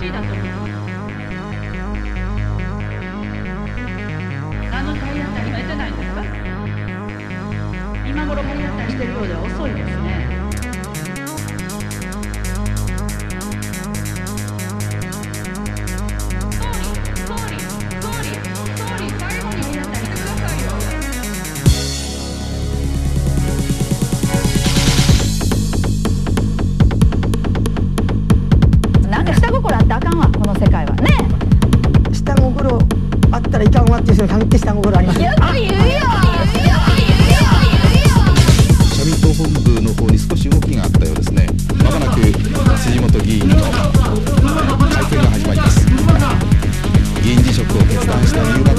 Di. 関係した心ありますよく言うよ社民党本部の方に少し動きがあったようですね。まもなく辻元議員の会見が始まります。議員辞職を決断した理由